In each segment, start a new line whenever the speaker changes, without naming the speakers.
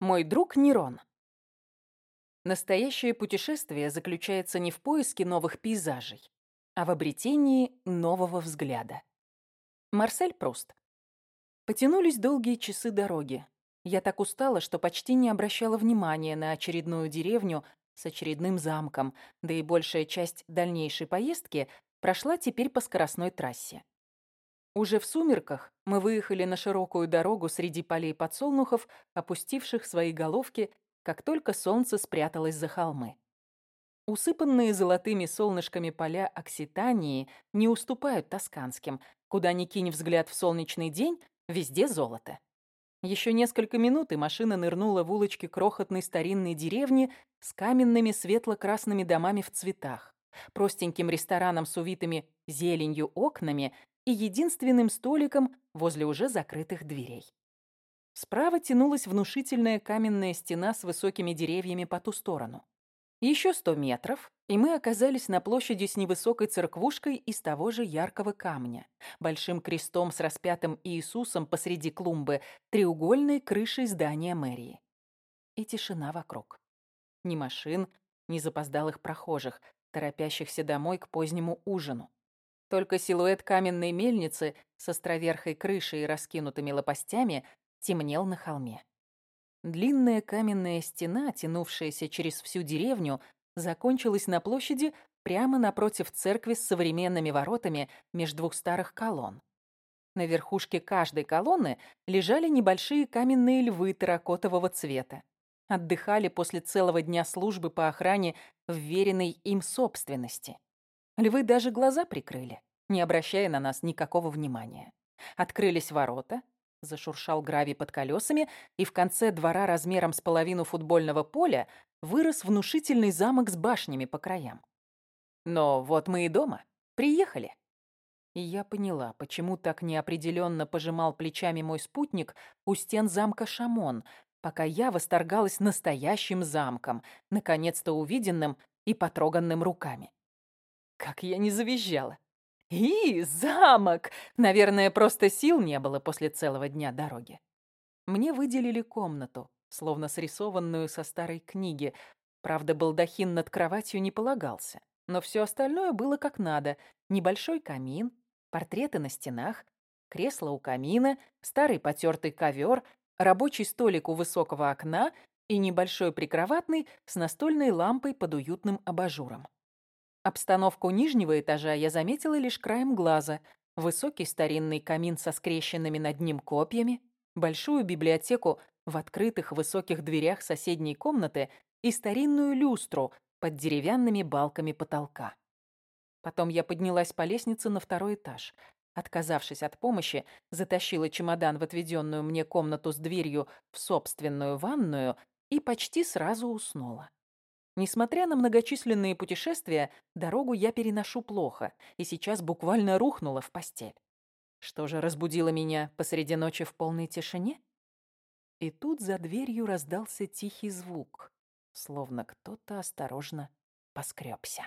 Мой друг Нерон. Настоящее путешествие заключается не в поиске новых пейзажей, а в обретении нового взгляда. Марсель Пруст. Потянулись долгие часы дороги. Я так устала, что почти не обращала внимания на очередную деревню с очередным замком, да и большая часть дальнейшей поездки прошла теперь по скоростной трассе. Уже в сумерках мы выехали на широкую дорогу среди полей подсолнухов, опустивших свои головки, как только солнце спряталось за холмы. Усыпанные золотыми солнышками поля Окситании не уступают тосканским. Куда ни кинь взгляд в солнечный день, везде золото. Еще несколько минут, и машина нырнула в улочки крохотной старинной деревни с каменными светло-красными домами в цветах, простеньким рестораном с увитыми зеленью окнами и единственным столиком возле уже закрытых дверей. Справа тянулась внушительная каменная стена с высокими деревьями по ту сторону. Еще сто метров, и мы оказались на площади с невысокой церквушкой из того же яркого камня, большим крестом с распятым Иисусом посреди клумбы, треугольной крышей здания мэрии. И тишина вокруг. Ни машин, ни запоздалых прохожих, торопящихся домой к позднему ужину. Только силуэт каменной мельницы с островерхой крышей и раскинутыми лопастями темнел на холме. Длинная каменная стена, тянувшаяся через всю деревню, закончилась на площади прямо напротив церкви с современными воротами между двух старых колонн. На верхушке каждой колонны лежали небольшие каменные львы терракотового цвета. Отдыхали после целого дня службы по охране вверенной им собственности. Львы даже глаза прикрыли, не обращая на нас никакого внимания. Открылись ворота, зашуршал гравий под колесами, и в конце двора размером с половину футбольного поля вырос внушительный замок с башнями по краям. Но вот мы и дома. Приехали. И я поняла, почему так неопределенно пожимал плечами мой спутник у стен замка Шамон, пока я восторгалась настоящим замком, наконец-то увиденным и потроганным руками. Как я не завизжала. И замок! Наверное, просто сил не было после целого дня дороги. Мне выделили комнату, словно срисованную со старой книги. Правда, балдахин над кроватью не полагался. Но все остальное было как надо. Небольшой камин, портреты на стенах, кресло у камина, старый потертый ковер, рабочий столик у высокого окна и небольшой прикроватный с настольной лампой под уютным абажуром. Обстановку нижнего этажа я заметила лишь краем глаза. Высокий старинный камин со скрещенными над ним копьями, большую библиотеку в открытых высоких дверях соседней комнаты и старинную люстру под деревянными балками потолка. Потом я поднялась по лестнице на второй этаж. Отказавшись от помощи, затащила чемодан в отведенную мне комнату с дверью в собственную ванную и почти сразу уснула. Несмотря на многочисленные путешествия, дорогу я переношу плохо и сейчас буквально рухнула в постель. Что же разбудило меня посреди ночи в полной тишине? И тут за дверью раздался тихий звук, словно кто-то осторожно поскребся.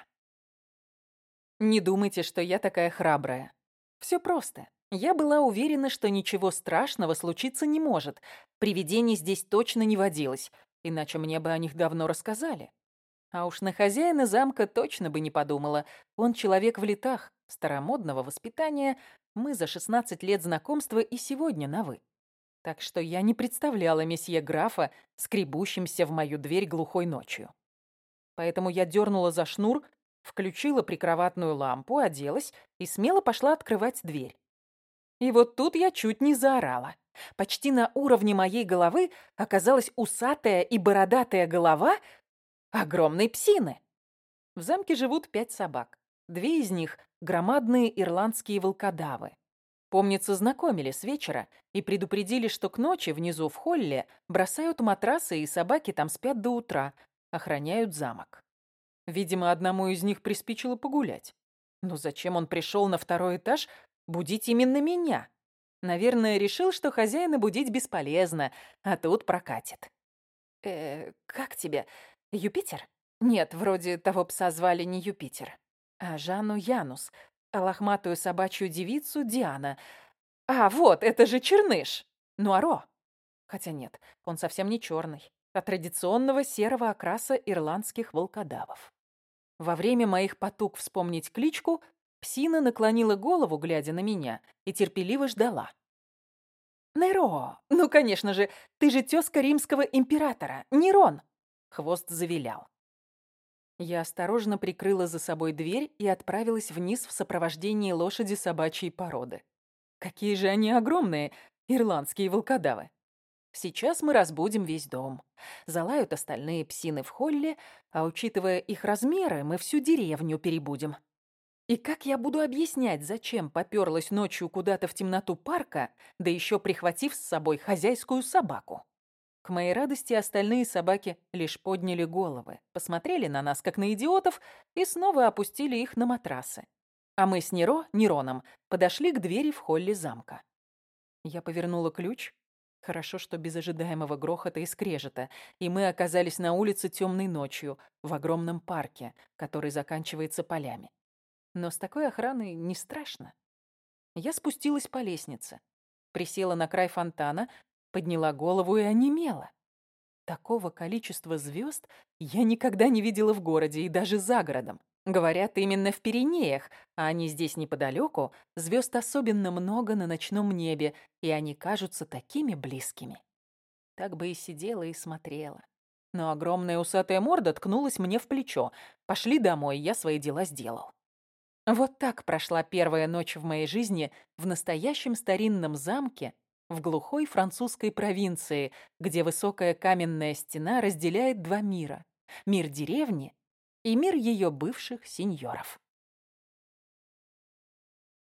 Не думайте, что я такая храбрая. Все просто. Я была уверена, что ничего страшного случиться не может. Привидений здесь точно не водилось, иначе мне бы о них давно рассказали. А уж на хозяина замка точно бы не подумала. Он человек в летах, старомодного воспитания. Мы за 16 лет знакомства и сегодня на «вы». Так что я не представляла месье графа, скребущимся в мою дверь глухой ночью. Поэтому я дернула за шнур, включила прикроватную лампу, оделась и смело пошла открывать дверь. И вот тут я чуть не заорала. Почти на уровне моей головы оказалась усатая и бородатая голова огромной псины. В замке живут пять собак. Две из них — громадные ирландские волкодавы. Помнится, знакомили с вечера и предупредили, что к ночи внизу в холле бросают матрасы, и собаки там спят до утра, охраняют замок. Видимо, одному из них приспичило погулять. Но зачем он пришел на второй этаж будить именно меня? Наверное, решил, что хозяина будить бесполезно, а тут прокатит. «Э, как тебе? Юпитер? Нет, вроде того пса звали не Юпитер, а Жанну Янус, а лохматую собачью девицу Диана. А, вот, это же Черныш, Нуаро. Хотя нет, он совсем не черный, а традиционного серого окраса ирландских волкодавов. Во время моих потуг вспомнить кличку, псина наклонила голову, глядя на меня, и терпеливо ждала. «Неро! Ну, конечно же, ты же тезка римского императора, Нерон!» Хвост завилял. Я осторожно прикрыла за собой дверь и отправилась вниз в сопровождении лошади собачьей породы. Какие же они огромные, ирландские волкодавы. Сейчас мы разбудим весь дом. Залают остальные псины в холле, а учитывая их размеры, мы всю деревню перебудем. И как я буду объяснять, зачем попёрлась ночью куда-то в темноту парка, да еще прихватив с собой хозяйскую собаку? К моей радости остальные собаки лишь подняли головы, посмотрели на нас, как на идиотов, и снова опустили их на матрасы. А мы с Неро, Нероном, подошли к двери в холле замка. Я повернула ключ, Хорошо, что без ожидаемого грохота и скрежета, и мы оказались на улице темной ночью, в огромном парке, который заканчивается полями. Но с такой охраной не страшно. Я спустилась по лестнице, присела на край фонтана, подняла голову и онемела. Такого количества звезд я никогда не видела в городе и даже за городом. Говорят, именно в Пиренеях, а они здесь неподалеку, звезд особенно много на ночном небе, и они кажутся такими близкими. Так бы и сидела и смотрела. Но огромная усатая морда ткнулась мне в плечо. «Пошли домой, я свои дела сделал». Вот так прошла первая ночь в моей жизни в настоящем старинном замке в глухой французской провинции, где высокая каменная стена разделяет два мира. Мир деревни и мир ее бывших сеньоров.